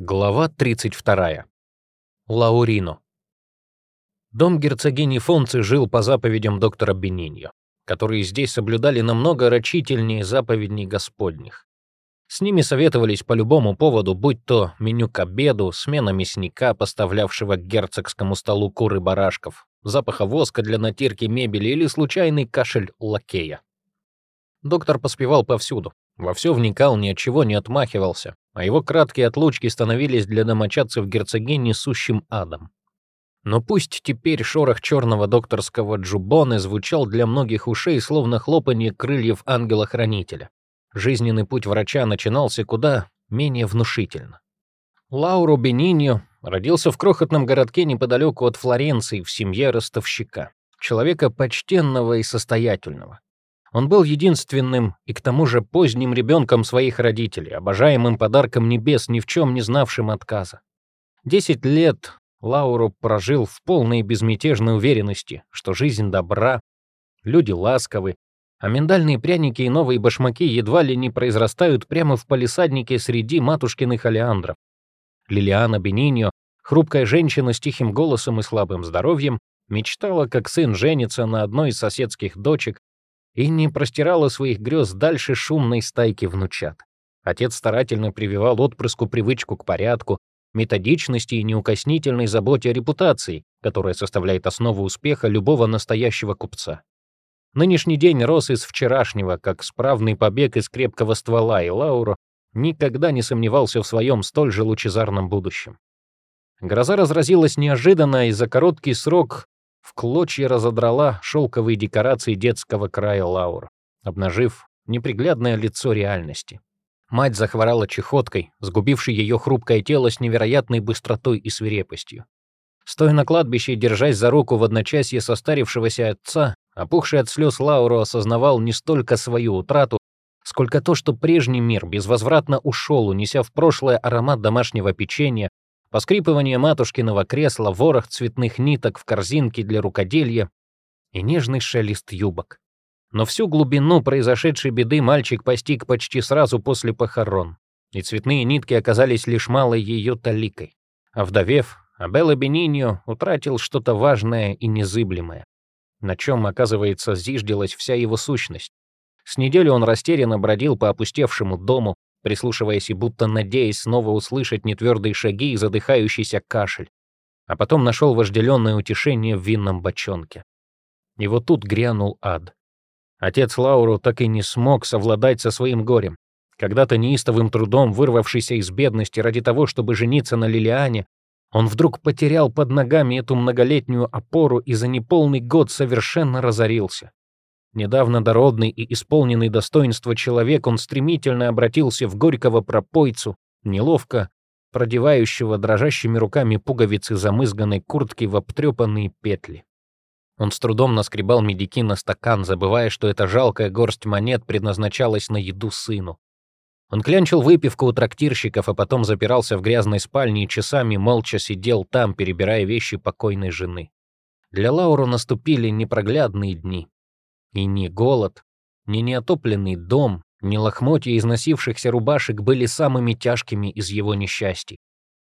Глава 32. Лаурино. Дом герцогини Фонци жил по заповедям доктора Бениньо, которые здесь соблюдали намного рачительнее заповедней господних. С ними советовались по любому поводу, будь то меню к обеду, смена мясника, поставлявшего к герцогскому столу куры барашков, запаха воска для натирки мебели или случайный кашель лакея. Доктор поспевал повсюду, во все вникал, ни от чего не отмахивался, а его краткие отлучки становились для домочадцев герцогини сущим адом. Но пусть теперь шорох черного докторского джубоны звучал для многих ушей, словно хлопанье крыльев ангела-хранителя. Жизненный путь врача начинался куда менее внушительно. Лауру Бениньо родился в крохотном городке неподалеку от Флоренции в семье ростовщика, человека почтенного и состоятельного. Он был единственным и к тому же поздним ребенком своих родителей, обожаемым подарком небес, ни в чем не знавшим отказа. Десять лет Лауру прожил в полной безмятежной уверенности, что жизнь добра, люди ласковы, а миндальные пряники и новые башмаки едва ли не произрастают прямо в палисаднике среди матушкиных алиандров. Лилиана Бениньо, хрупкая женщина с тихим голосом и слабым здоровьем, мечтала, как сын женится на одной из соседских дочек, и не простирала своих грез дальше шумной стайки внучат. Отец старательно прививал отпрыску привычку к порядку, методичности и неукоснительной заботе о репутации, которая составляет основу успеха любого настоящего купца. Нынешний день рос из вчерашнего, как справный побег из крепкого ствола, и Лауро никогда не сомневался в своем столь же лучезарном будущем. Гроза разразилась неожиданно, и за короткий срок в клочья разодрала шелковые декорации детского края Лаур, обнажив неприглядное лицо реальности. Мать захворала чехоткой, сгубившей ее хрупкое тело с невероятной быстротой и свирепостью. Стоя на кладбище и держась за руку в одночасье состарившегося отца, опухший от слез Лауру осознавал не столько свою утрату, сколько то, что прежний мир безвозвратно ушел, унеся в прошлое аромат домашнего печенья, поскрипывание матушкиного кресла, ворох цветных ниток в корзинке для рукоделья и нежный шелест юбок. Но всю глубину произошедшей беды мальчик постиг почти сразу после похорон, и цветные нитки оказались лишь малой ее таликой. А вдовев, Абелла Бениньо утратил что-то важное и незыблемое, на чем, оказывается, зиждилась вся его сущность. С неделю он растерянно бродил по опустевшему дому, прислушиваясь и будто надеясь снова услышать нетвердые шаги и задыхающийся кашель, а потом нашел вожделенное утешение в винном бочонке. И вот тут грянул ад. Отец Лауру так и не смог совладать со своим горем. Когда-то неистовым трудом вырвавшийся из бедности ради того, чтобы жениться на Лилиане, он вдруг потерял под ногами эту многолетнюю опору и за неполный год совершенно разорился. Недавно дородный и исполненный достоинства человек, он стремительно обратился в горького пропойцу, неловко продевающего дрожащими руками пуговицы замызганной куртки в обтрепанные петли. Он с трудом наскребал медики на стакан, забывая, что эта жалкая горсть монет предназначалась на еду сыну. Он клянчил выпивку у трактирщиков, а потом запирался в грязной спальне и часами молча сидел там, перебирая вещи покойной жены. Для Лауру наступили непроглядные дни. И ни голод, ни неотопленный дом, ни лохмотья износившихся рубашек были самыми тяжкими из его несчастий.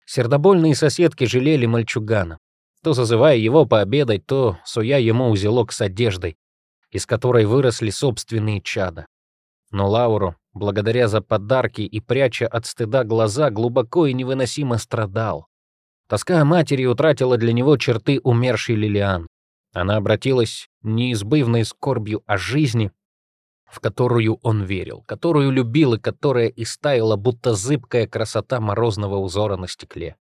Сердобольные соседки жалели мальчугана, то зазывая его пообедать, то суя ему узелок с одеждой, из которой выросли собственные чада. Но Лауру, благодаря за подарки и пряча от стыда глаза, глубоко и невыносимо страдал. Тоска матери утратила для него черты умершей Лилиан. Она обратилась неизбывной скорбью о жизни, в которую он верил, которую любил и которая истаяла, будто зыбкая красота морозного узора на стекле.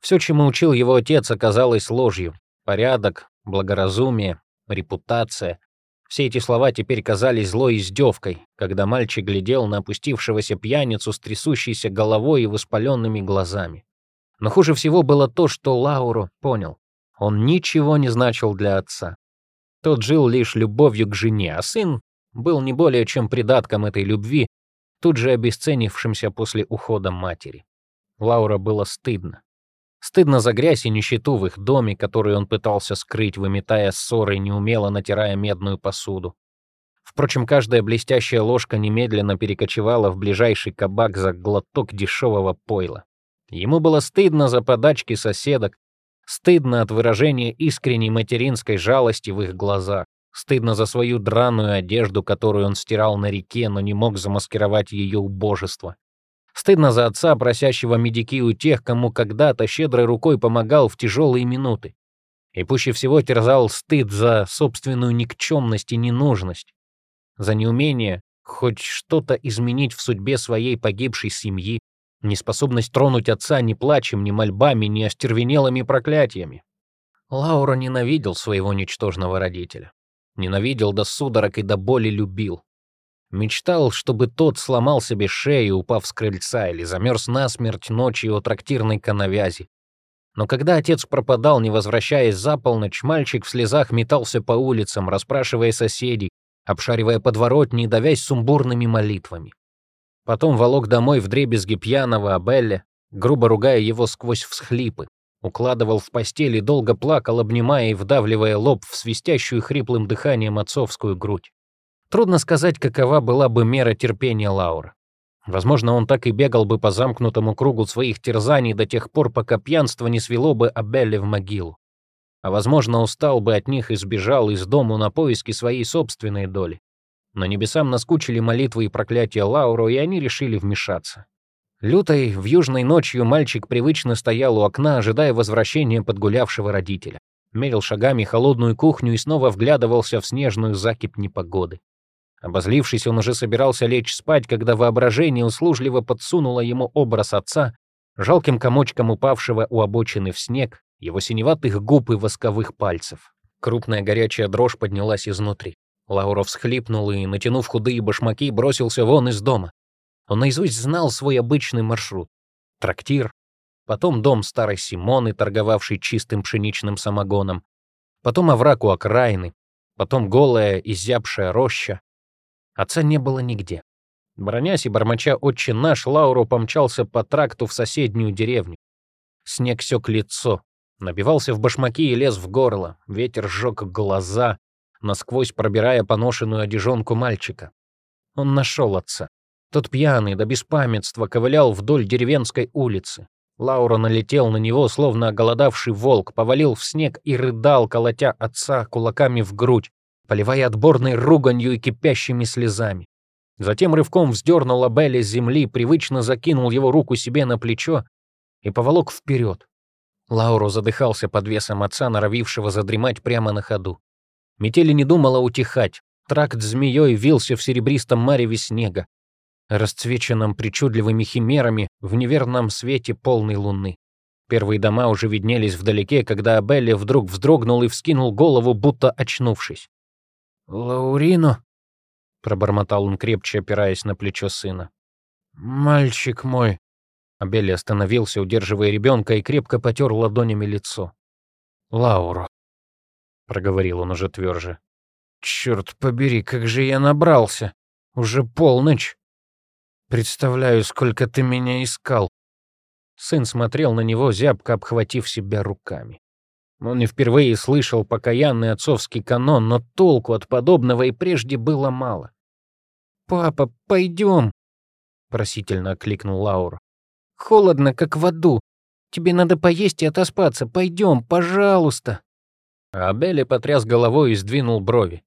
Все, чему учил его отец, оказалось ложью. Порядок, благоразумие, репутация. Все эти слова теперь казались злой издевкой, когда мальчик глядел на опустившегося пьяницу с трясущейся головой и воспаленными глазами. Но хуже всего было то, что Лауру понял. Он ничего не значил для отца. Тот жил лишь любовью к жене, а сын был не более чем придатком этой любви, тут же обесценившимся после ухода матери. Лаура было стыдно. Стыдно за грязь и нищету в их доме, которую он пытался скрыть, выметая ссоры неумело натирая медную посуду. Впрочем, каждая блестящая ложка немедленно перекочевала в ближайший кабак за глоток дешевого пойла. Ему было стыдно за подачки соседок, стыдно от выражения искренней материнской жалости в их глазах, стыдно за свою драную одежду, которую он стирал на реке, но не мог замаскировать ее убожество. Стыдно за отца, просящего медики у тех, кому когда-то щедрой рукой помогал в тяжелые минуты. И пуще всего терзал стыд за собственную никчемность и ненужность, за неумение хоть что-то изменить в судьбе своей погибшей семьи, неспособность тронуть отца ни плачем, ни мольбами, ни остервенелыми проклятиями. Лаура ненавидел своего ничтожного родителя. Ненавидел до судорог и до боли любил. Мечтал, чтобы тот сломал себе шею, упав с крыльца, или замерз насмерть ночью у трактирной коновязи. Но когда отец пропадал, не возвращаясь за полночь, мальчик в слезах метался по улицам, расспрашивая соседей, обшаривая подворотни давясь сумбурными молитвами. Потом волок домой в дребезги пьяного Абелля, грубо ругая его сквозь всхлипы, укладывал в постель и долго плакал, обнимая и вдавливая лоб в свистящую хриплым дыханием отцовскую грудь. Трудно сказать, какова была бы мера терпения Лаура. Возможно, он так и бегал бы по замкнутому кругу своих терзаний до тех пор, пока пьянство не свело бы Абелле в могилу а, возможно, устал бы от них и сбежал из дому на поиски своей собственной доли. Но небесам наскучили молитвы и проклятия Лауру, и они решили вмешаться. Лютой, в южной ночью мальчик привычно стоял у окна, ожидая возвращения подгулявшего родителя. Мерил шагами холодную кухню и снова вглядывался в снежную закипь непогоды. Обозлившись, он уже собирался лечь спать, когда воображение услужливо подсунуло ему образ отца, жалким комочком упавшего у обочины в снег, его синеватых губ и восковых пальцев. Крупная горячая дрожь поднялась изнутри. Лаура всхлипнул и, натянув худые башмаки, бросился вон из дома. Он наизусть знал свой обычный маршрут. Трактир, потом дом старой Симоны, торговавшей чистым пшеничным самогоном, потом овраг у окраины, потом голая, изябшая роща. Отца не было нигде. Бронясь и бормоча «Отче наш», Лауру помчался по тракту в соседнюю деревню. Снег сёк лицо, Набивался в башмаки и лез в горло. Ветер сжег глаза, насквозь пробирая поношенную одежонку мальчика. Он нашел отца. Тот пьяный до беспамятства ковылял вдоль деревенской улицы. Лаура налетел на него, словно оголодавший волк, повалил в снег и рыдал, колотя отца кулаками в грудь, поливая отборной руганью и кипящими слезами. Затем рывком вздернул Абеля с земли, привычно закинул его руку себе на плечо и поволок вперед, Лауру задыхался под весом отца, норовившего задремать прямо на ходу. Метели не думала утихать. Тракт змеей вился в серебристом мареве снега, расцвеченном причудливыми химерами в неверном свете полной луны. Первые дома уже виднелись вдалеке, когда Абелли вдруг вздрогнул и вскинул голову, будто очнувшись. «Лаурино?» — пробормотал он крепче, опираясь на плечо сына. «Мальчик мой!» Абелли остановился, удерживая ребенка, и крепко потер ладонями лицо. «Лауро», — проговорил он уже тверже. «Черт побери, как же я набрался! Уже полночь! Представляю, сколько ты меня искал!» Сын смотрел на него, зябко обхватив себя руками. Он не впервые слышал покаянный отцовский канон, но толку от подобного и прежде было мало. «Папа, пойдем!» — просительно окликнул Лаура. Холодно, как в аду. Тебе надо поесть и отоспаться. Пойдем, пожалуйста». А Белли потряс головой и сдвинул брови.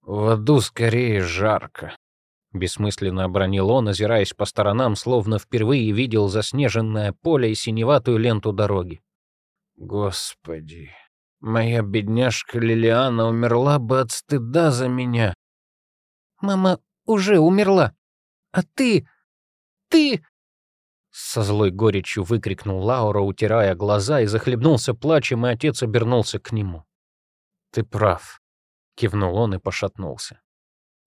«В аду скорее жарко», — бессмысленно обронил он, озираясь по сторонам, словно впервые видел заснеженное поле и синеватую ленту дороги. «Господи, моя бедняжка Лилиана умерла бы от стыда за меня». «Мама уже умерла. А ты... ты...» Со злой горечью выкрикнул Лаура, утирая глаза, и захлебнулся плачем, и отец обернулся к нему. «Ты прав», — кивнул он и пошатнулся.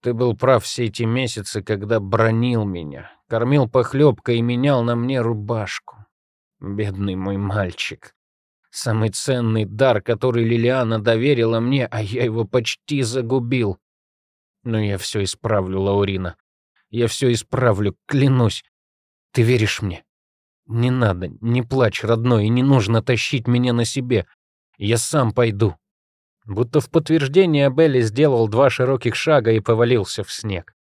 «Ты был прав все эти месяцы, когда бронил меня, кормил похлебкой и менял на мне рубашку. Бедный мой мальчик. Самый ценный дар, который Лилиана доверила мне, а я его почти загубил. Но я все исправлю, Лаурина. Я все исправлю, клянусь. Ты веришь мне? Не надо, не плачь, родной, и не нужно тащить меня на себе. Я сам пойду. Будто в подтверждение Белли сделал два широких шага и повалился в снег.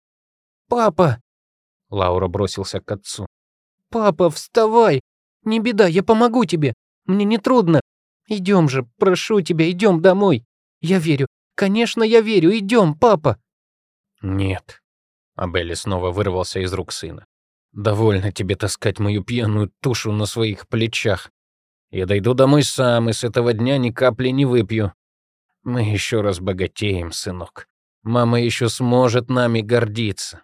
«Папа!» Лаура бросился к отцу. «Папа, вставай! Не беда, я помогу тебе. Мне не трудно. Идем же, прошу тебя, идем домой. Я верю. Конечно, я верю. Идем, папа. Нет. Абелли снова вырвался из рук сына. Довольно тебе таскать мою пьяную тушу на своих плечах. Я дойду домой сам и с этого дня ни капли не выпью. Мы еще раз богатеем, сынок. Мама еще сможет нами гордиться.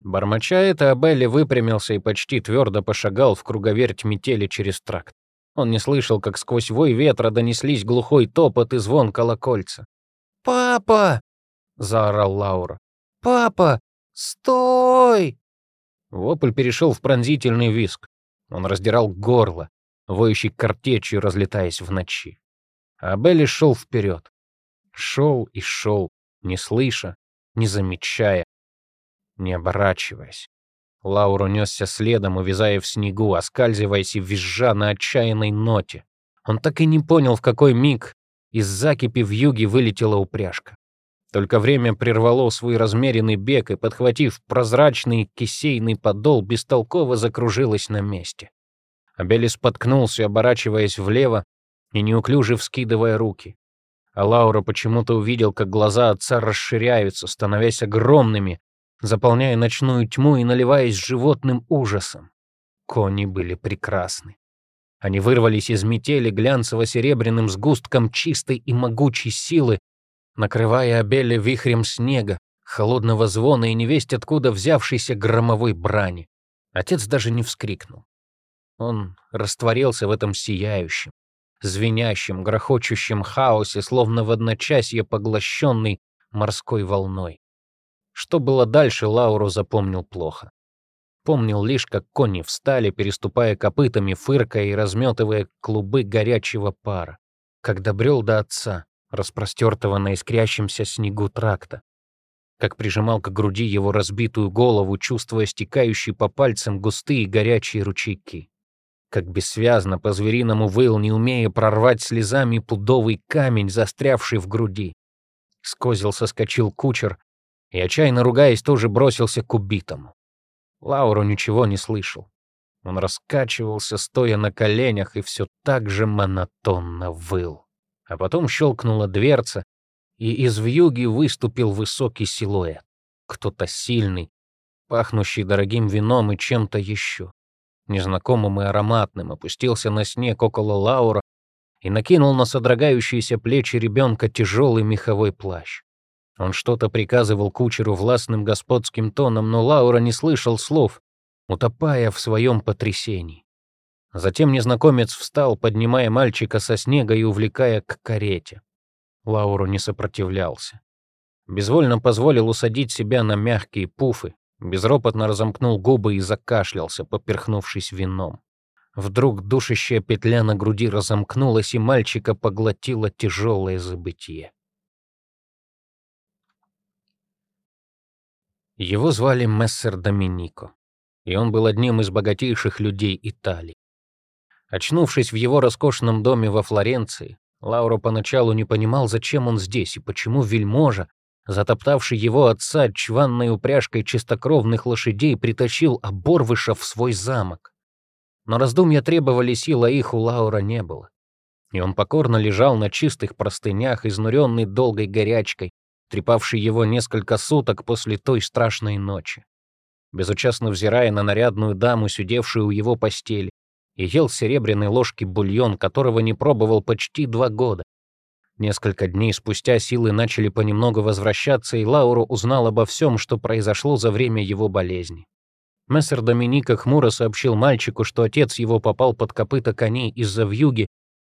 Бормоча это, Абелли выпрямился и почти твердо пошагал в круговерть метели через тракт. Он не слышал, как сквозь вой ветра донеслись глухой топот и звон колокольца. «Папа!» — заорал Лаура. «Папа! Стой!» Вопль перешел в пронзительный виск. Он раздирал горло, воющий картечью, разлетаясь в ночи. А Белли шел вперед. Шел и шел, не слыша, не замечая, не оборачиваясь. Лаура несся следом, увязая в снегу, оскальзываясь и визжа на отчаянной ноте. Он так и не понял, в какой миг из закипи в юге вылетела упряжка. Только время прервало свой размеренный бег и, подхватив прозрачный кисейный подол, бестолково закружилась на месте. Абели споткнулся, оборачиваясь влево и неуклюже вскидывая руки. А Лаура почему-то увидел, как глаза отца расширяются, становясь огромными, заполняя ночную тьму и наливаясь животным ужасом. Кони были прекрасны. Они вырвались из метели глянцево-серебряным сгустком чистой и могучей силы, накрывая Абеля вихрем снега, холодного звона и невесть откуда взявшейся громовой брани. Отец даже не вскрикнул. Он растворился в этом сияющем, звенящем, грохочущем хаосе, словно в одночасье поглощенный морской волной. Что было дальше, Лауру запомнил плохо. Помнил лишь, как кони встали, переступая копытами, фыркая и разметывая клубы горячего пара. Как добрел до отца, распростертого на искрящемся снегу тракта. Как прижимал к груди его разбитую голову, чувствуя стекающие по пальцам густые горячие ручейки. Как бессвязно по-звериному выл, не умея прорвать слезами пудовый камень, застрявший в груди. Скозил соскочил кучер, и, отчаянно ругаясь, тоже бросился к убитому. Лауру ничего не слышал. Он раскачивался, стоя на коленях, и все так же монотонно выл. А потом щелкнула дверца, и из вьюги выступил высокий силуэт. Кто-то сильный, пахнущий дорогим вином и чем-то еще. Незнакомым и ароматным опустился на снег около Лаура и накинул на содрогающиеся плечи ребенка тяжелый меховой плащ. Он что-то приказывал кучеру властным господским тоном, но Лаура не слышал слов, утопая в своем потрясении. Затем незнакомец встал, поднимая мальчика со снега и увлекая к карете. Лауру не сопротивлялся. Безвольно позволил усадить себя на мягкие пуфы, безропотно разомкнул губы и закашлялся, поперхнувшись вином. Вдруг душащая петля на груди разомкнулась, и мальчика поглотило тяжелое забытие. Его звали Мессер Доминико, и он был одним из богатейших людей Италии. Очнувшись в его роскошном доме во Флоренции, Лауро поначалу не понимал, зачем он здесь и почему вельможа, затоптавший его отца чванной упряжкой чистокровных лошадей, притащил оборвыша в свой замок. Но раздумья требовали сил, а их у Лаура не было. И он покорно лежал на чистых простынях, изнуренный долгой горячкой, трепавший его несколько суток после той страшной ночи. Безучастно взирая на нарядную даму, сидевшую у его постели, и ел серебряной ложки бульон, которого не пробовал почти два года. Несколько дней спустя силы начали понемногу возвращаться, и Лауру узнал обо всем, что произошло за время его болезни. Мессер Доминика хмуро сообщил мальчику, что отец его попал под копыта коней из-за вьюги,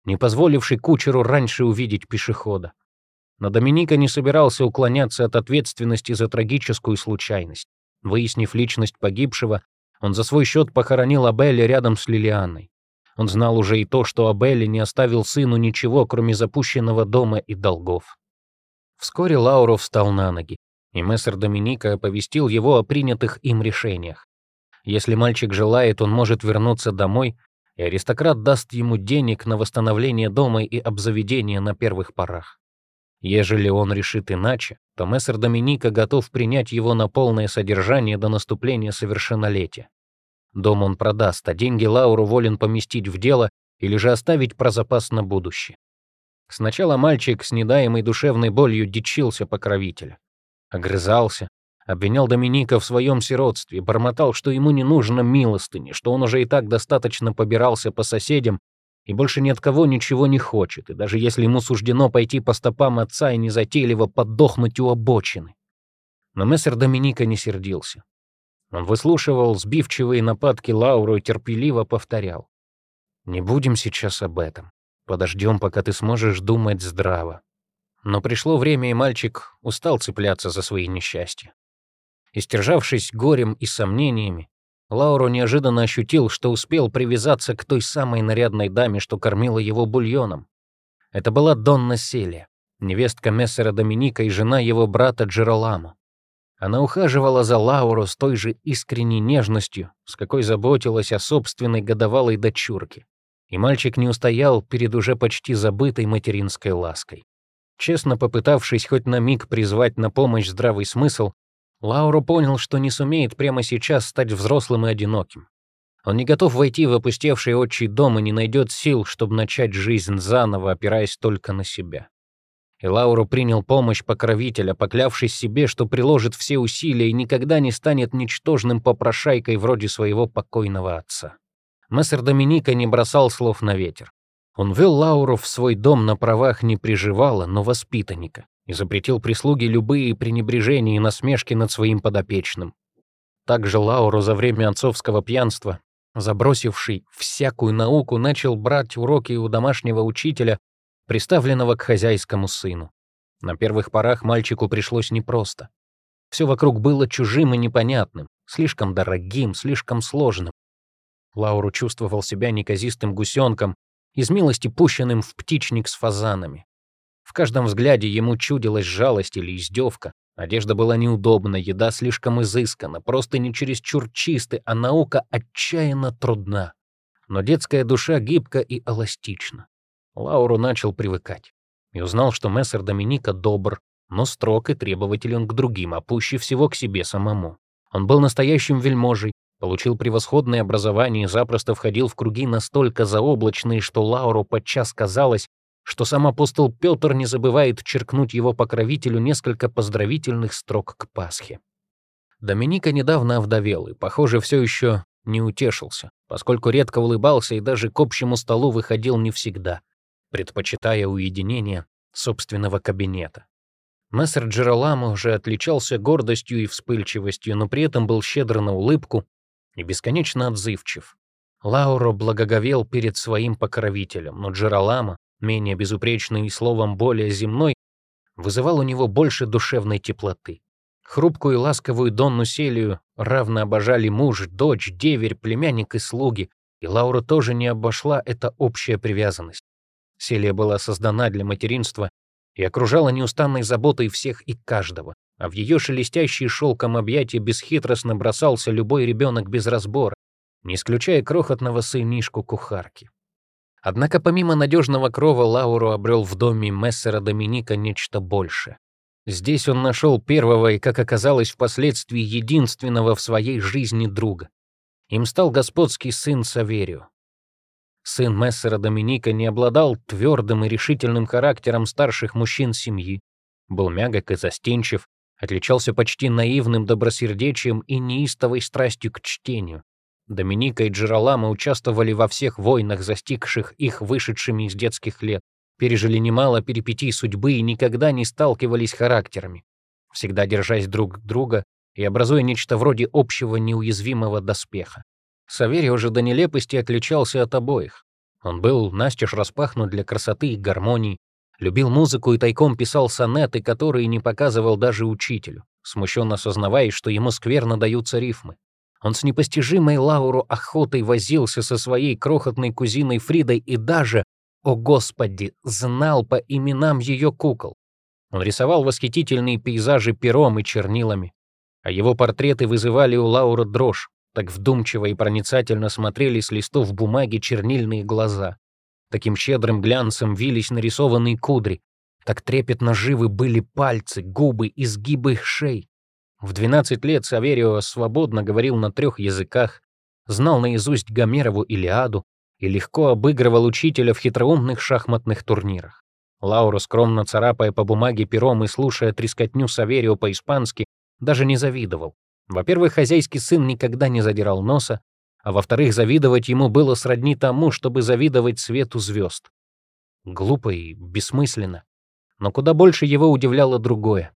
не позволивший кучеру раньше увидеть пешехода. Но Доминика не собирался уклоняться от ответственности за трагическую случайность. Выяснив личность погибшего, он за свой счет похоронил Абелли рядом с Лилианой. Он знал уже и то, что Абелли не оставил сыну ничего, кроме запущенного дома и долгов. Вскоре Лауро встал на ноги, и мессер Доминика оповестил его о принятых им решениях. Если мальчик желает, он может вернуться домой, и аристократ даст ему денег на восстановление дома и обзаведение на первых порах. Ежели он решит иначе, то мессер Доминика готов принять его на полное содержание до наступления совершеннолетия. Дом он продаст, а деньги Лауру волен поместить в дело или же оставить про запас на будущее. Сначала мальчик с недаемой душевной болью дичился покровителя. Огрызался, обвинял Доминика в своем сиротстве, бормотал, что ему не нужно милостыни, что он уже и так достаточно побирался по соседям и больше ни от кого ничего не хочет, и даже если ему суждено пойти по стопам отца и незатейливо подохнуть у обочины. Но мессер Доминика не сердился. Он выслушивал сбивчивые нападки Лауру и терпеливо повторял. «Не будем сейчас об этом. Подождем, пока ты сможешь думать здраво». Но пришло время, и мальчик устал цепляться за свои несчастья. Истержавшись горем и сомнениями, Лауру неожиданно ощутил, что успел привязаться к той самой нарядной даме, что кормила его бульоном. Это была Донна Селия, невестка мессера Доминика и жена его брата Джероламо. Она ухаживала за Лауру с той же искренней нежностью, с какой заботилась о собственной годовалой дочурке. И мальчик не устоял перед уже почти забытой материнской лаской. Честно попытавшись хоть на миг призвать на помощь здравый смысл, Лауру понял, что не сумеет прямо сейчас стать взрослым и одиноким. Он не готов войти в опустевший отчий дом и не найдет сил, чтобы начать жизнь заново, опираясь только на себя. И Лауру принял помощь покровителя, поклявшись себе, что приложит все усилия и никогда не станет ничтожным попрошайкой вроде своего покойного отца. Мессер Доминика не бросал слов на ветер. Он вел Лауру в свой дом на правах не приживала, но воспитанника и запретил прислуге любые пренебрежения и насмешки над своим подопечным. Также Лауру за время отцовского пьянства, забросивший всякую науку, начал брать уроки у домашнего учителя, приставленного к хозяйскому сыну. На первых порах мальчику пришлось непросто. Все вокруг было чужим и непонятным, слишком дорогим, слишком сложным. Лауру чувствовал себя неказистым гусенком, из милости пущенным в птичник с фазанами. В каждом взгляде ему чудилась жалость или издевка. Одежда была неудобна, еда слишком изыскана, просто не чересчур чисты, а наука отчаянно трудна. Но детская душа гибка и эластична. Лауру начал привыкать. И узнал, что мессер Доминика добр, но строг и требователен к другим, а пуще всего к себе самому. Он был настоящим вельможей, получил превосходное образование и запросто входил в круги настолько заоблачные, что Лауру подчас казалось, что сам апостол Петр не забывает черкнуть его покровителю несколько поздравительных строк к Пасхе. Доминика недавно овдовел и, похоже, все еще не утешился, поскольку редко улыбался и даже к общему столу выходил не всегда, предпочитая уединение собственного кабинета. Мессер Джероламо уже отличался гордостью и вспыльчивостью, но при этом был щедр на улыбку и бесконечно отзывчив. Лауро благоговел перед своим покровителем, но Джероламо менее безупречный и словом более земной, вызывал у него больше душевной теплоты. Хрупкую и ласковую Донну Селию равно обожали муж, дочь, деверь, племянник и слуги, и Лаура тоже не обошла эта общая привязанность. Селия была создана для материнства и окружала неустанной заботой всех и каждого, а в ее шелестящие шелком объятия бесхитростно бросался любой ребенок без разбора, не исключая крохотного сынишку кухарки. Однако помимо надежного крова Лауру обрел в доме мессера Доминика нечто большее. Здесь он нашел первого и, как оказалось, впоследствии единственного в своей жизни друга. Им стал господский сын Саверио. Сын мессера Доминика не обладал твердым и решительным характером старших мужчин семьи, был мягок и застенчив, отличался почти наивным добросердечием и неистовой страстью к чтению. Доминика и Джералама участвовали во всех войнах, застигших их вышедшими из детских лет, пережили немало перипетий судьбы и никогда не сталкивались характерами, всегда держась друг друга и образуя нечто вроде общего неуязвимого доспеха. Саверий же до нелепости отличался от обоих. Он был настежь распахнут для красоты и гармонии, любил музыку и тайком писал сонеты, которые не показывал даже учителю, смущенно осознавая, что ему скверно даются рифмы. Он с непостижимой Лауру охотой возился со своей крохотной кузиной Фридой и даже, о господи, знал по именам ее кукол. Он рисовал восхитительные пейзажи пером и чернилами, а его портреты вызывали у Лауры дрожь, так вдумчиво и проницательно смотрели с листов бумаги чернильные глаза. Таким щедрым глянцем вились нарисованные кудри, так трепетно живы были пальцы, губы, изгибы шеи. В 12 лет Саверио свободно говорил на трех языках, знал наизусть Гомерову Илиаду и легко обыгрывал учителя в хитроумных шахматных турнирах. Лаура, скромно царапая по бумаге пером и слушая трескотню Саверио по-испански, даже не завидовал. Во-первых, хозяйский сын никогда не задирал носа, а во-вторых, завидовать ему было сродни тому, чтобы завидовать свету звезд. Глупо и бессмысленно. Но куда больше его удивляло другое.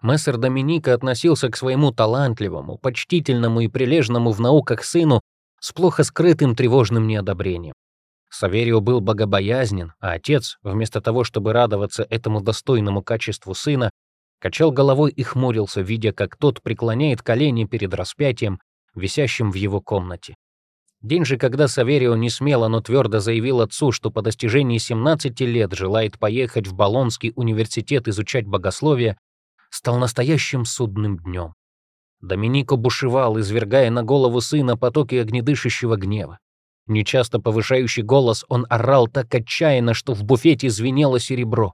Мессер Доминика относился к своему талантливому, почтительному и прилежному в науках сыну с плохо скрытым тревожным неодобрением. Саверио был богобоязнен, а отец, вместо того, чтобы радоваться этому достойному качеству сына, качал головой и хмурился, видя, как тот преклоняет колени перед распятием, висящим в его комнате. День же, когда Саверио не смело, но твердо заявил отцу, что по достижении 17 лет желает поехать в Болонский университет изучать богословие, стал настоящим судным днем. Доминико бушевал, извергая на голову сына потоки огнедышащего гнева. Нечасто повышающий голос, он орал так отчаянно, что в буфете звенело серебро.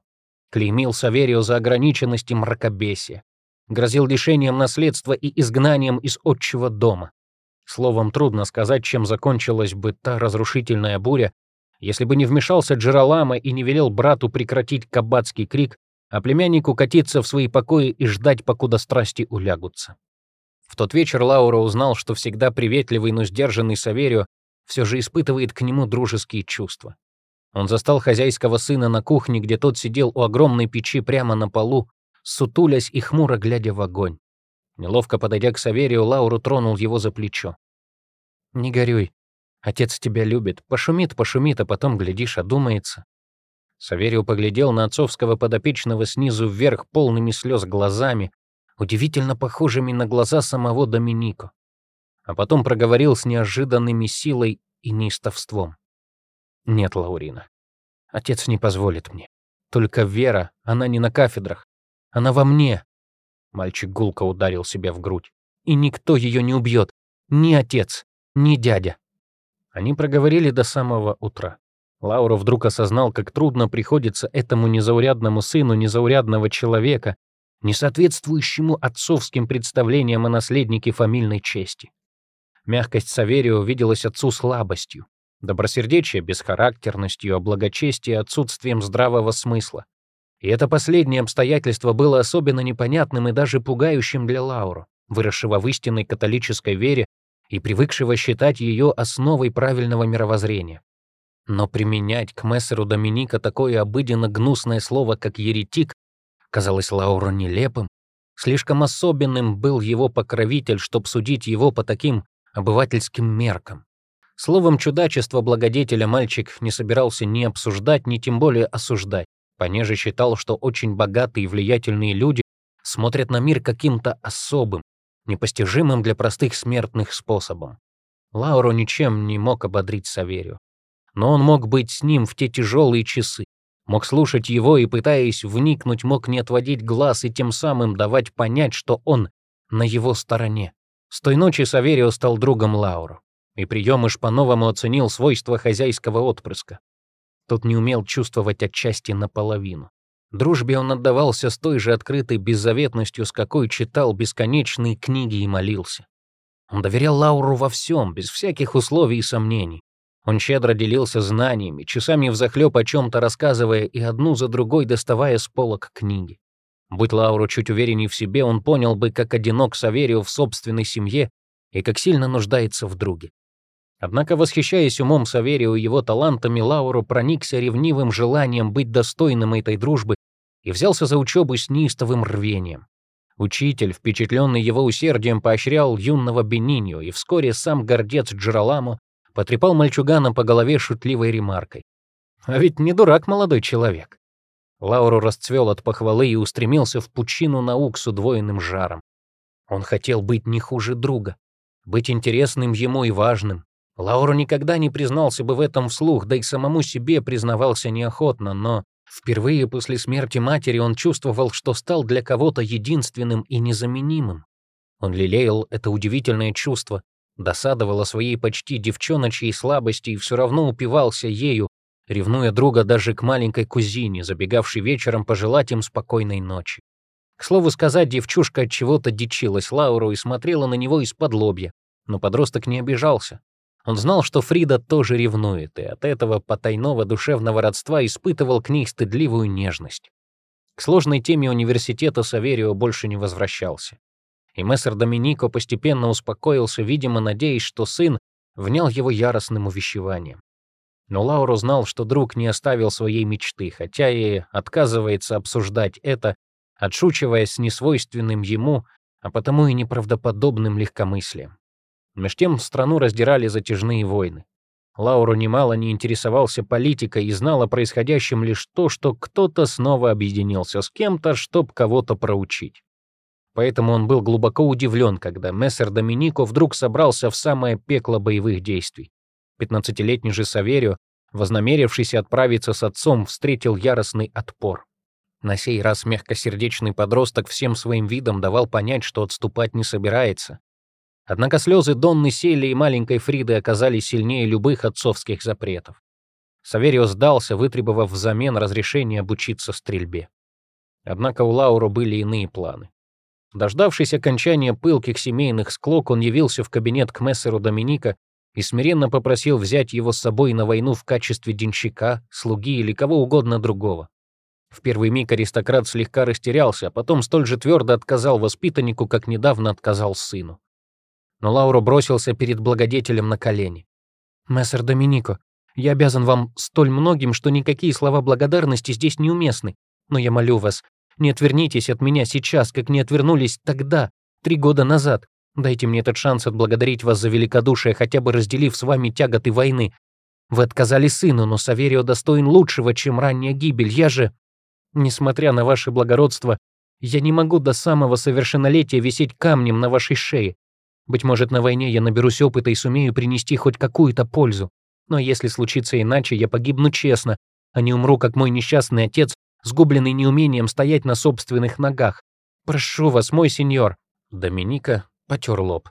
Клеймил Саверио за ограниченность и мракобесие. Грозил лишением наследства и изгнанием из отчего дома. Словом, трудно сказать, чем закончилась бы та разрушительная буря, если бы не вмешался Джералама и не велел брату прекратить кабацкий крик, а племяннику катиться в свои покои и ждать, покуда страсти улягутся. В тот вечер Лаура узнал, что всегда приветливый, но сдержанный Саверио все же испытывает к нему дружеские чувства. Он застал хозяйского сына на кухне, где тот сидел у огромной печи прямо на полу, сутулясь и хмуро глядя в огонь. Неловко подойдя к Саверию, Лауру тронул его за плечо. «Не горюй. Отец тебя любит. Пошумит, пошумит, а потом, глядишь, одумается». Саверио поглядел на отцовского подопечного снизу вверх полными слез глазами, удивительно похожими на глаза самого Доминико. А потом проговорил с неожиданными силой и неистовством. «Нет, Лаурина, отец не позволит мне. Только вера, она не на кафедрах. Она во мне. Мальчик гулко ударил себя в грудь. «И никто ее не убьет. Ни отец, ни дядя». Они проговорили до самого утра. Лаура вдруг осознал, как трудно приходится этому незаурядному сыну незаурядного человека, не соответствующему отцовским представлениям о наследнике фамильной чести. Мягкость Саверио виделась отцу слабостью, добросердечие — бесхарактерностью, а благочестие — отсутствием здравого смысла. И это последнее обстоятельство было особенно непонятным и даже пугающим для Лауру, выросшего в истинной католической вере и привыкшего считать ее основой правильного мировоззрения. Но применять к мессеру Доминика такое обыденно гнусное слово, как «еретик», казалось Лауру нелепым. Слишком особенным был его покровитель, чтоб судить его по таким обывательским меркам. Словом, чудачество благодетеля мальчик не собирался ни обсуждать, ни тем более осуждать. Понеже считал, что очень богатые и влиятельные люди смотрят на мир каким-то особым, непостижимым для простых смертных способом. Лауру ничем не мог ободрить Саверию. Но он мог быть с ним в те тяжелые часы, мог слушать его и, пытаясь вникнуть, мог не отводить глаз и тем самым давать понять, что он на его стороне. С той ночи Саверио стал другом Лауру, и приемыш по-новому оценил свойства хозяйского отпрыска. Тот не умел чувствовать отчасти наполовину. Дружбе он отдавался с той же открытой беззаветностью, с какой читал бесконечные книги и молился. Он доверял Лауру во всем, без всяких условий и сомнений. Он щедро делился знаниями, часами взахлеб о чем-то рассказывая и одну за другой доставая с полок книги. Будь Лауру чуть уверенней в себе, он понял бы, как одинок Саверио в собственной семье и как сильно нуждается в друге. Однако, восхищаясь умом Саверио и его талантами, Лауру проникся ревнивым желанием быть достойным этой дружбы и взялся за учебу с неистовым рвением. Учитель, впечатленный его усердием, поощрял юного Бенинью, и вскоре сам гордец Джераламо потрепал мальчугана по голове шутливой ремаркой. «А ведь не дурак молодой человек». Лауру расцвел от похвалы и устремился в пучину наук с удвоенным жаром. Он хотел быть не хуже друга, быть интересным ему и важным, Лауру никогда не признался бы в этом вслух, да и самому себе признавался неохотно, но впервые после смерти матери он чувствовал, что стал для кого-то единственным и незаменимым. Он лелеял это удивительное чувство, досадовал о своей почти девчоночьей слабости и все равно упивался ею, ревнуя друга даже к маленькой кузине, забегавшей вечером пожелать им спокойной ночи. К слову сказать, девчушка от чего-то дичилась Лауру и смотрела на него из-под лобья, но подросток не обижался. Он знал, что Фрида тоже ревнует, и от этого потайного душевного родства испытывал к ней стыдливую нежность. К сложной теме университета Саверио больше не возвращался. И мессер Доминико постепенно успокоился, видимо, надеясь, что сын внял его яростным увещеванием. Но Лауро знал, что друг не оставил своей мечты, хотя и отказывается обсуждать это, отшучиваясь с несвойственным ему, а потому и неправдоподобным легкомыслием. Меж тем страну раздирали затяжные войны. Лауру немало не интересовался политикой и знал о происходящем лишь то, что кто-то снова объединился с кем-то, чтобы кого-то проучить. Поэтому он был глубоко удивлен, когда мессер Доминико вдруг собрался в самое пекло боевых действий. Пятнадцатилетний же Саверио, вознамерившийся отправиться с отцом, встретил яростный отпор. На сей раз мягкосердечный подросток всем своим видом давал понять, что отступать не собирается. Однако слезы Донны Сели и маленькой Фриды оказались сильнее любых отцовских запретов. Саверио сдался, вытребовав взамен разрешение обучиться стрельбе. Однако у Лауру были иные планы. Дождавшись окончания пылких семейных склок, он явился в кабинет к мессеру Доминика и смиренно попросил взять его с собой на войну в качестве денщика, слуги или кого угодно другого. В первый миг аристократ слегка растерялся, а потом столь же твердо отказал воспитаннику, как недавно отказал сыну. Но Лауро бросился перед благодетелем на колени. «Мессер Доминико, я обязан вам столь многим, что никакие слова благодарности здесь неуместны, но я молю вас, не отвернитесь от меня сейчас, как не отвернулись тогда, три года назад. Дайте мне этот шанс отблагодарить вас за великодушие, хотя бы разделив с вами тяготы войны. Вы отказали сыну, но Саверио достоин лучшего, чем ранняя гибель. Я же, несмотря на ваше благородство, я не могу до самого совершеннолетия висеть камнем на вашей шее. Быть может, на войне я наберусь опыта и сумею принести хоть какую-то пользу. Но если случится иначе, я погибну честно, а не умру, как мой несчастный отец, сгубленный неумением стоять на собственных ногах. Прошу вас, мой сеньор». Доминика потер лоб.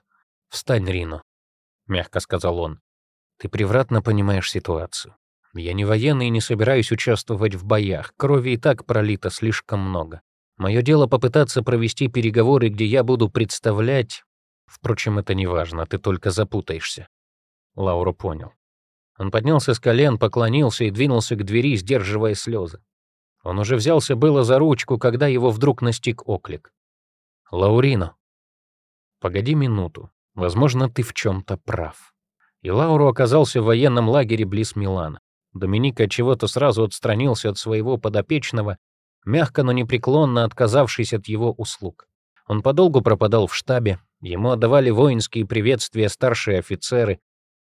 «Встань, Рино», — мягко сказал он. «Ты превратно понимаешь ситуацию. Я не военный и не собираюсь участвовать в боях. Крови и так пролито слишком много. Мое дело попытаться провести переговоры, где я буду представлять... Впрочем, это не важно, ты только запутаешься». Лаура понял. Он поднялся с колен, поклонился и двинулся к двери, сдерживая слезы. Он уже взялся было за ручку, когда его вдруг настиг оклик. «Лаурино!» «Погоди минуту. Возможно, ты в чем-то прав». И Лауру оказался в военном лагере близ Милана. Доминика чего-то сразу отстранился от своего подопечного, мягко, но непреклонно отказавшись от его услуг. Он подолгу пропадал в штабе, ему отдавали воинские приветствия старшие офицеры,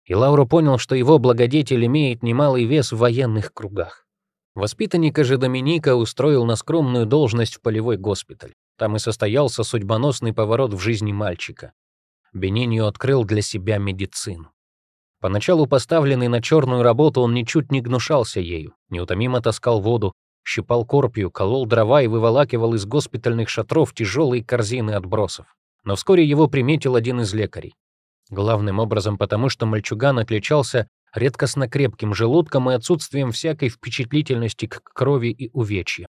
и Лауру понял, что его благодетель имеет немалый вес в военных кругах. Воспитанника же Доминика устроил на скромную должность в полевой госпиталь. Там и состоялся судьбоносный поворот в жизни мальчика. Бениньо открыл для себя медицину. Поначалу поставленный на черную работу, он ничуть не гнушался ею, неутомимо таскал воду, щипал корпию, колол дрова и выволакивал из госпитальных шатров тяжелые корзины отбросов. Но вскоре его приметил один из лекарей. Главным образом потому, что мальчуган отличался редкостно крепким желудком и отсутствием всякой впечатлительности к крови и увечьям.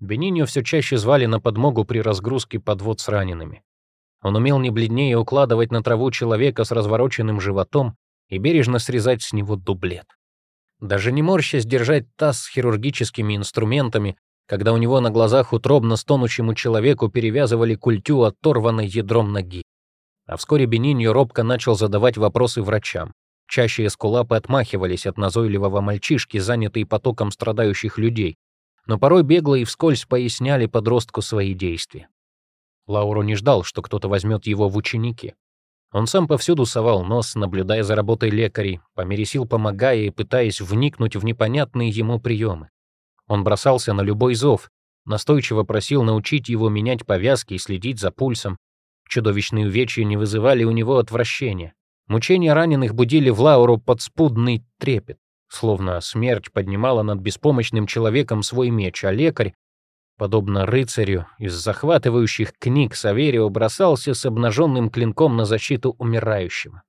Бениньо все чаще звали на подмогу при разгрузке подвод с ранеными. Он умел не бледнее укладывать на траву человека с развороченным животом и бережно срезать с него дублет. Даже не морща сдержать таз с хирургическими инструментами, когда у него на глазах утробно стонущему человеку перевязывали культю, оторванной ядром ноги. А вскоре Бениньо робко начал задавать вопросы врачам. Чаще эскулапы отмахивались от назойливого мальчишки, занятые потоком страдающих людей, но порой бегло и вскользь поясняли подростку свои действия. Лауру не ждал, что кто-то возьмет его в ученики. Он сам повсюду совал нос, наблюдая за работой лекарей, по мере сил помогая и пытаясь вникнуть в непонятные ему приемы. Он бросался на любой зов, настойчиво просил научить его менять повязки и следить за пульсом. Чудовищные увечья не вызывали у него отвращения. Мучения раненых будили в Лауру подспудный трепет, словно смерть поднимала над беспомощным человеком свой меч, а лекарь, подобно рыцарю из захватывающих книг Саверио, бросался с обнаженным клинком на защиту умирающего.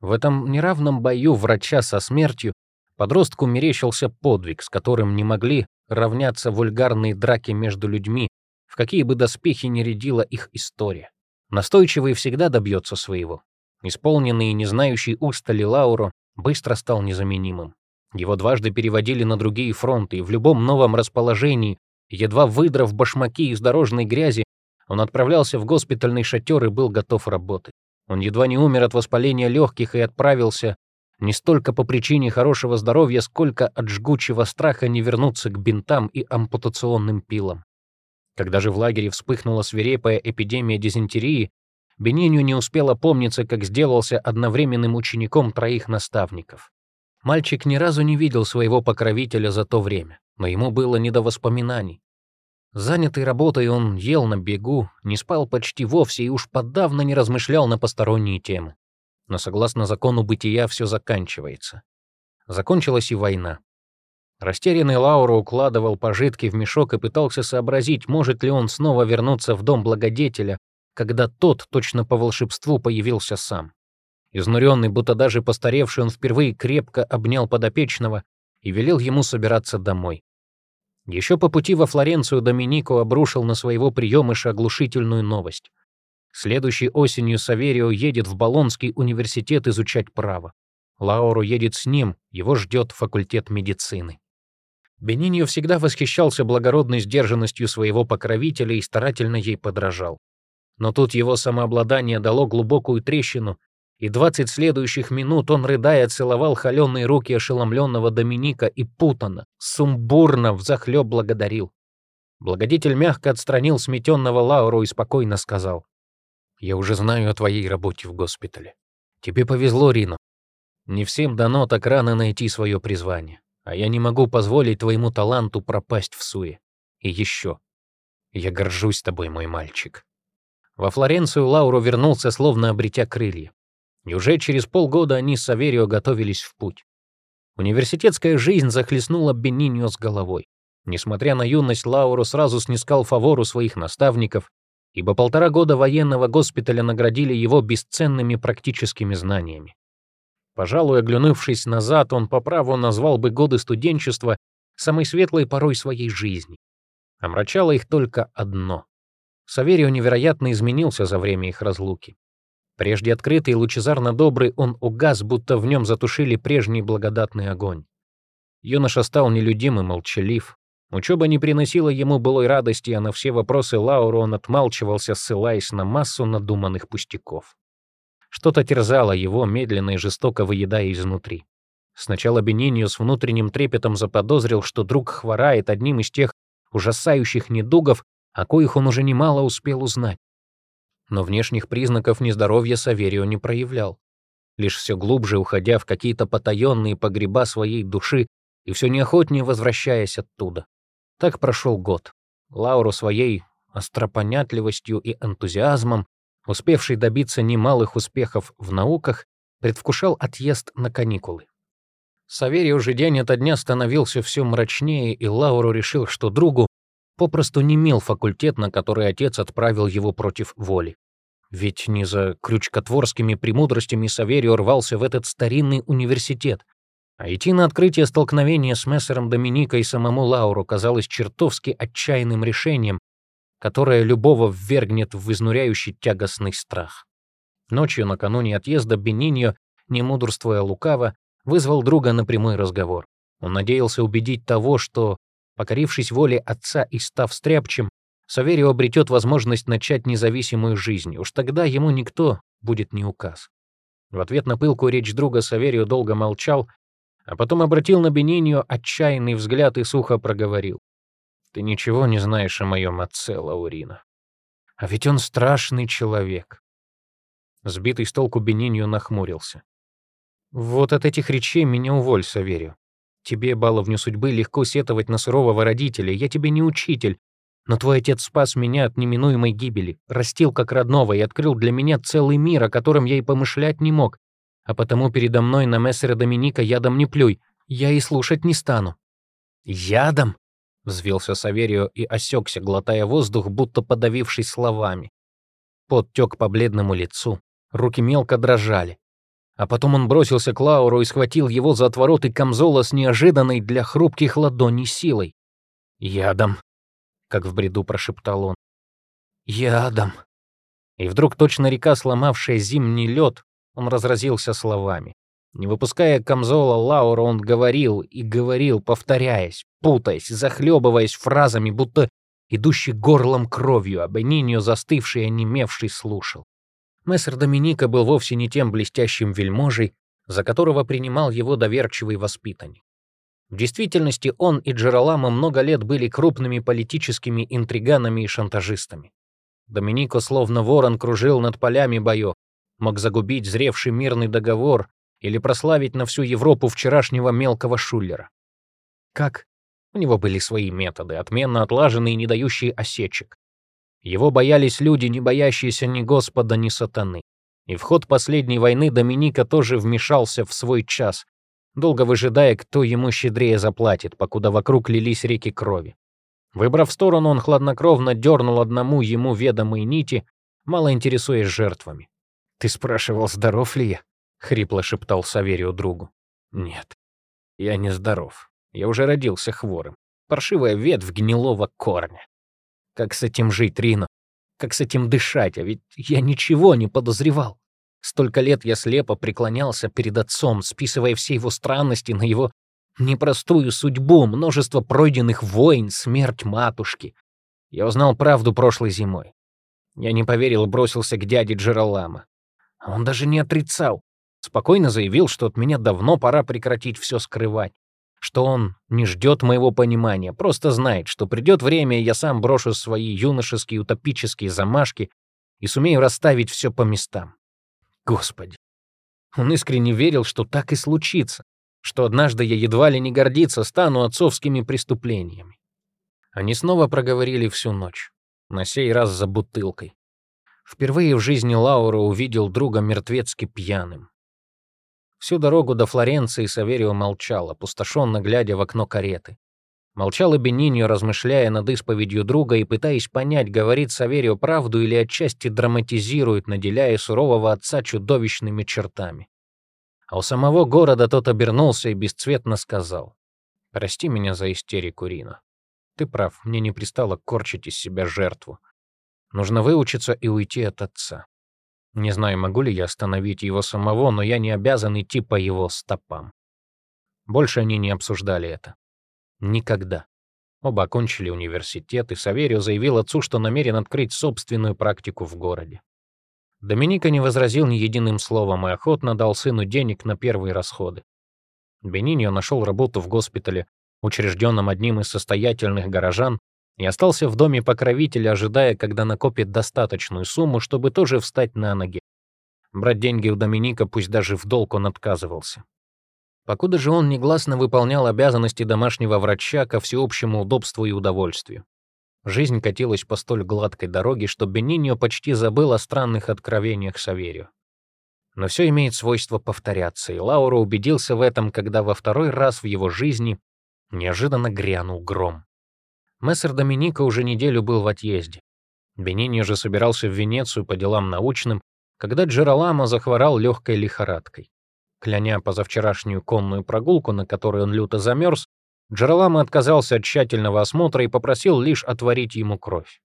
В этом неравном бою врача со смертью подростку мерещился подвиг, с которым не могли равняться вульгарные драки между людьми, в какие бы доспехи не рядила их история. Настойчивый всегда добьется своего. исполненный и не знающий устали Лауро, быстро стал незаменимым. Его дважды переводили на другие фронты, и в любом новом расположении, едва выдрав башмаки из дорожной грязи, он отправлялся в госпитальный шатер и был готов работать. Он едва не умер от воспаления легких и отправился не столько по причине хорошего здоровья, сколько от жгучего страха не вернуться к бинтам и ампутационным пилам. Когда же в лагере вспыхнула свирепая эпидемия дизентерии, Бенинью не успел опомниться, как сделался одновременным учеником троих наставников. Мальчик ни разу не видел своего покровителя за то время, но ему было не до воспоминаний. Занятый работой он ел на бегу, не спал почти вовсе и уж подавно не размышлял на посторонние темы. Но согласно закону бытия все заканчивается. Закончилась и война. Растерянный Лаура укладывал пожитки в мешок и пытался сообразить, может ли он снова вернуться в дом благодетеля, когда тот точно по волшебству появился сам. Изнуренный, будто даже постаревший, он впервые крепко обнял подопечного и велел ему собираться домой. Еще по пути во Флоренцию Доминико обрушил на своего приемыша оглушительную новость. Следующей осенью Саверио едет в Болонский университет изучать право. Лауру едет с ним, его ждет факультет медицины. Бениньо всегда восхищался благородной сдержанностью своего покровителя и старательно ей подражал. Но тут его самообладание дало глубокую трещину, и двадцать следующих минут он, рыдая, целовал холеные руки ошеломленного Доминика и путано, сумбурно взахлеб благодарил. Благодетель мягко отстранил сметенного Лауру и спокойно сказал. «Я уже знаю о твоей работе в госпитале. Тебе повезло, Рино. Не всем дано так рано найти свое призвание, а я не могу позволить твоему таланту пропасть в суе. И еще. Я горжусь тобой, мой мальчик». Во Флоренцию Лауру вернулся, словно обретя крылья. И уже через полгода они с Саверио готовились в путь. Университетская жизнь захлестнула Бениньо с головой. Несмотря на юность, Лауру сразу снискал фавору своих наставников, ибо полтора года военного госпиталя наградили его бесценными практическими знаниями. Пожалуй, оглянувшись назад, он по праву назвал бы годы студенчества самой светлой порой своей жизни. Омрачало их только одно. Саверио невероятно изменился за время их разлуки. Прежде открытый и лучезарно добрый, он угас, будто в нем затушили прежний благодатный огонь. Юноша стал нелюдим и молчалив. Учеба не приносила ему былой радости, а на все вопросы Лауру он отмалчивался, ссылаясь на массу надуманных пустяков. Что-то терзало его, медленно и жестоко выедая изнутри. Сначала Бениньо с внутренним трепетом заподозрил, что друг хворает одним из тех ужасающих недугов, о коих он уже немало успел узнать но внешних признаков нездоровья Саверио не проявлял. Лишь все глубже уходя в какие-то потаенные погреба своей души и все неохотнее возвращаясь оттуда. Так прошел год. Лауру своей остропонятливостью и энтузиазмом, успевший добиться немалых успехов в науках, предвкушал отъезд на каникулы. Саверий уже день ото дня становился все мрачнее, и Лауру решил, что другу попросту не имел факультет, на который отец отправил его против воли. Ведь не за крючкотворскими премудростями Саверио рвался в этот старинный университет, а идти на открытие столкновения с мессером Доминика и самому Лауру казалось чертовски отчаянным решением, которое любого ввергнет в изнуряющий тягостный страх. Ночью накануне отъезда Бениньо, не мудрствуя лукаво, вызвал друга на прямой разговор. Он надеялся убедить того, что Покорившись воле отца и став стряпчем, Саверио обретет возможность начать независимую жизнь. Уж тогда ему никто будет не указ. В ответ на пылкую речь друга Саверио долго молчал, а потом обратил на Бенинию отчаянный взгляд и сухо проговорил. «Ты ничего не знаешь о моем отце, Лаурина. А ведь он страшный человек». Сбитый с толку Бенинью нахмурился. «Вот от этих речей меня уволь, Саверио. Тебе, баловню судьбы, легко сетовать на сурового родителя. Я тебе не учитель. Но твой отец спас меня от неминуемой гибели, растил как родного и открыл для меня целый мир, о котором я и помышлять не мог. А потому передо мной на мессера Доминика ядом не плюй. Я и слушать не стану». «Ядом?» — взвился Саверио и осекся, глотая воздух, будто подавившись словами. Пот тек по бледному лицу, руки мелко дрожали. А потом он бросился к Лауру и схватил его за отвороты камзола с неожиданной для хрупких ладоней силой. «Ядом», — как в бреду прошептал он. «Ядом». И вдруг точно река, сломавшая зимний лед, он разразился словами. Не выпуская камзола Лаура, он говорил и говорил, повторяясь, путаясь, захлебываясь фразами, будто идущий горлом кровью, а Бениньо, застывший и онемевший, слушал. Мессер Доминика был вовсе не тем блестящим вельможей, за которого принимал его доверчивый воспитанник. В действительности он и Джералама много лет были крупными политическими интриганами и шантажистами. Доминико словно ворон кружил над полями боев, мог загубить зревший мирный договор или прославить на всю Европу вчерашнего мелкого шулера. Как? У него были свои методы, отменно отлаженные и не дающие осечек. Его боялись люди, не боящиеся ни Господа, ни сатаны. И в ход последней войны Доминика тоже вмешался в свой час, долго выжидая, кто ему щедрее заплатит, покуда вокруг лились реки крови. Выбрав сторону, он хладнокровно дернул одному ему ведомые нити, мало интересуясь жертвами. «Ты спрашивал, здоров ли я?» — хрипло шептал Саверию другу. «Нет, я не здоров. Я уже родился хворым. Паршивая ветвь гнилого корня. Как с этим жить, Рино? Как с этим дышать? А ведь я ничего не подозревал. Столько лет я слепо преклонялся перед отцом, списывая все его странности на его непростую судьбу, множество пройденных войн, смерть матушки. Я узнал правду прошлой зимой. Я не поверил и бросился к дяде Джералама. Он даже не отрицал. Спокойно заявил, что от меня давно пора прекратить все скрывать. Что он не ждет моего понимания, просто знает, что придет время, и я сам брошу свои юношеские утопические замашки и сумею расставить все по местам. Господи. Он искренне верил, что так и случится, что однажды я едва ли не гордиться стану отцовскими преступлениями. Они снова проговорили всю ночь, на сей раз за бутылкой. Впервые в жизни Лаура увидел друга мертвецки пьяным. Всю дорогу до Флоренции Саверио молчал, опустошенно глядя в окно кареты. Молчал и Бениньо, размышляя над исповедью друга и пытаясь понять, говорит Саверио правду или отчасти драматизирует, наделяя сурового отца чудовищными чертами. А у самого города тот обернулся и бесцветно сказал. «Прости меня за истерику, Рина. Ты прав, мне не пристало корчить из себя жертву. Нужно выучиться и уйти от отца. Не знаю, могу ли я остановить его самого, но я не обязан идти по его стопам». Больше они не обсуждали это. Никогда. Оба окончили университет, и Саверио заявил отцу, что намерен открыть собственную практику в городе. Доминика не возразил ни единым словом и охотно дал сыну денег на первые расходы. Бениньо нашел работу в госпитале, учрежденном одним из состоятельных горожан, и остался в доме покровителя, ожидая, когда накопит достаточную сумму, чтобы тоже встать на ноги. Брать деньги у Доминика, пусть даже в долг, он отказывался. Покуда же он негласно выполнял обязанности домашнего врача ко всеобщему удобству и удовольствию. Жизнь катилась по столь гладкой дороге, что Бениньо почти забыл о странных откровениях Саверио. Но все имеет свойство повторяться, и Лаура убедился в этом, когда во второй раз в его жизни неожиданно грянул гром. Мессер Доминика уже неделю был в отъезде. Бениньо же собирался в Венецию по делам научным, когда Джералама захворал легкой лихорадкой. Кляня позавчерашнюю конную прогулку, на которой он люто замерз, Джералама отказался от тщательного осмотра и попросил лишь отварить ему кровь.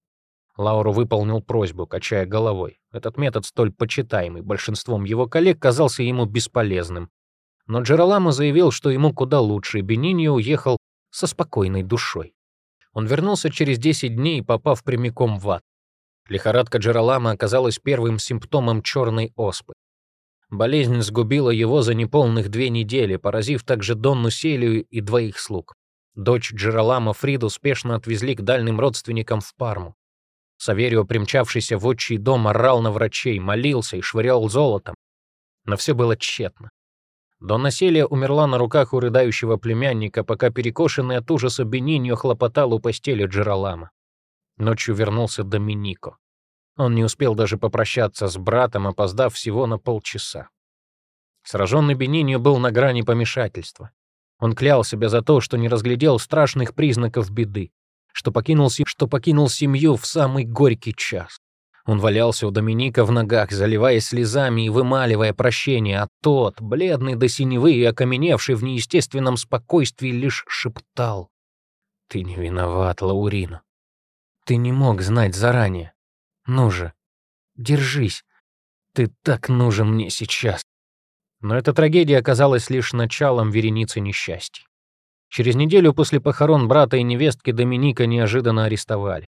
Лауру выполнил просьбу, качая головой. Этот метод, столь почитаемый большинством его коллег, казался ему бесполезным. Но Джералама заявил, что ему куда лучше, и Бенини уехал со спокойной душой. Он вернулся через 10 дней, попав прямиком в ад. Лихорадка Джералама оказалась первым симптомом черной оспы. Болезнь сгубила его за неполных две недели, поразив также Донну Селию и двоих слуг. Дочь Джералама Фриду спешно отвезли к дальним родственникам в Парму. Саверио, примчавшийся в отчий дом, орал на врачей, молился и швырял золотом. Но все было тщетно. Донна Селия умерла на руках у рыдающего племянника, пока перекошенный от ужаса Бениньо хлопотал у постели Джералама. Ночью вернулся Доминико. Он не успел даже попрощаться с братом, опоздав всего на полчаса. Сраженный Бенинью был на грани помешательства. Он клял себя за то, что не разглядел страшных признаков беды, что покинул, что покинул семью в самый горький час. Он валялся у Доминика в ногах, заливаясь слезами и вымаливая прощение, а тот, бледный до синевы и окаменевший в неестественном спокойствии, лишь шептал. «Ты не виноват, Лаурино. Ты не мог знать заранее. Ну же, держись. Ты так нужен мне сейчас. Но эта трагедия оказалась лишь началом вереницы несчастий. Через неделю после похорон брата и невестки Доминика неожиданно арестовали.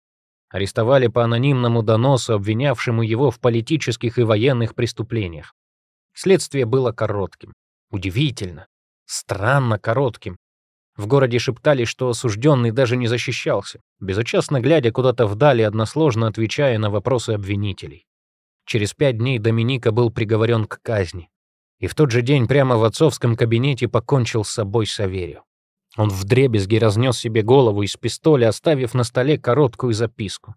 Арестовали по анонимному доносу, обвинявшему его в политических и военных преступлениях. Следствие было коротким. Удивительно. Странно коротким. В городе шептали, что осужденный даже не защищался, безучастно глядя куда-то вдали, односложно отвечая на вопросы обвинителей. Через пять дней Доминика был приговорен к казни. И в тот же день прямо в отцовском кабинете покончил с собой Саверию. Он вдребезги разнес себе голову из пистоля, оставив на столе короткую записку.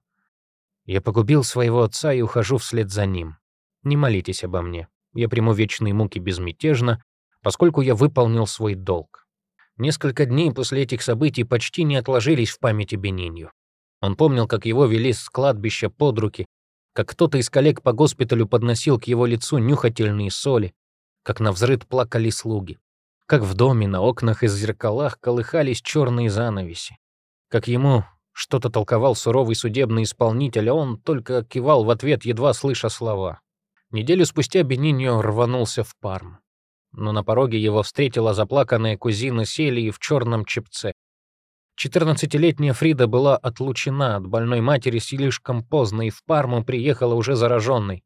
«Я погубил своего отца и ухожу вслед за ним. Не молитесь обо мне. Я приму вечные муки безмятежно, поскольку я выполнил свой долг». Несколько дней после этих событий почти не отложились в памяти Бенинью. Он помнил, как его вели с кладбища под руки, как кто-то из коллег по госпиталю подносил к его лицу нюхательные соли, как на взрыд плакали слуги как в доме на окнах и зеркалах колыхались черные занавеси, как ему что-то толковал суровый судебный исполнитель, а он только кивал в ответ, едва слыша слова. Неделю спустя Бениньо рванулся в Парм. Но на пороге его встретила заплаканная кузина Селии в черном чепце. Четырнадцатилетняя Фрида была отлучена от больной матери слишком поздно и в Парму приехала уже зараженной.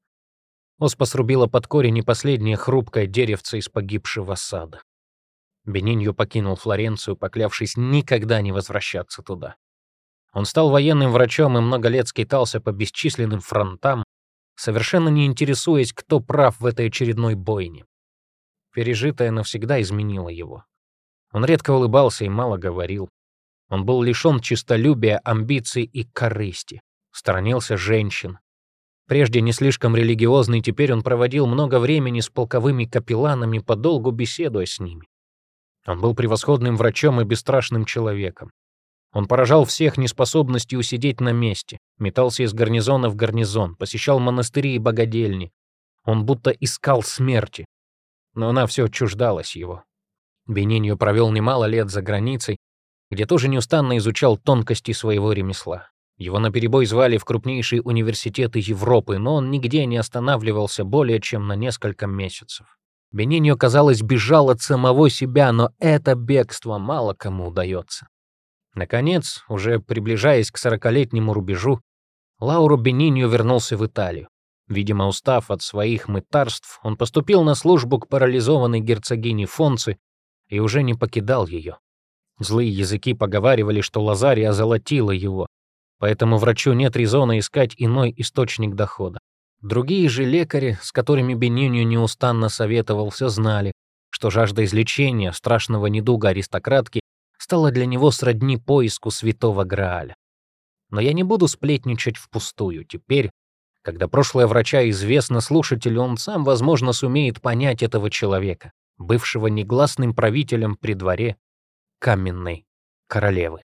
Оспа срубила под корень и последнее хрупкое деревце из погибшего сада. Бениньо покинул Флоренцию, поклявшись никогда не возвращаться туда. Он стал военным врачом и много лет скитался по бесчисленным фронтам, совершенно не интересуясь, кто прав в этой очередной бойне. Пережитое навсегда изменило его. Он редко улыбался и мало говорил. Он был лишён честолюбия, амбиций и корысти. Сторонился женщин. Прежде не слишком религиозный, теперь он проводил много времени с полковыми капелланами, подолгу беседуя с ними. Он был превосходным врачом и бесстрашным человеком. Он поражал всех неспособностью усидеть на месте, метался из гарнизона в гарнизон, посещал монастыри и богадельни. Он будто искал смерти, но она все чуждалась его. Бениньо провел немало лет за границей, где тоже неустанно изучал тонкости своего ремесла. Его наперебой звали в крупнейшие университеты Европы, но он нигде не останавливался более чем на несколько месяцев. Бениньо, казалось, бежал от самого себя, но это бегство мало кому удается. Наконец, уже приближаясь к сорокалетнему рубежу, Лауро Бениньо вернулся в Италию. Видимо, устав от своих мытарств, он поступил на службу к парализованной герцогине Фонци и уже не покидал ее. Злые языки поговаривали, что Лазария озолотила его, поэтому врачу нет резона искать иной источник дохода. Другие же лекари, с которыми Бенинью неустанно советовался, знали, что жажда излечения страшного недуга аристократки стала для него сродни поиску святого Грааля. Но я не буду сплетничать впустую. Теперь, когда прошлое врача известно слушателю, он сам, возможно, сумеет понять этого человека, бывшего негласным правителем при дворе каменной королевы.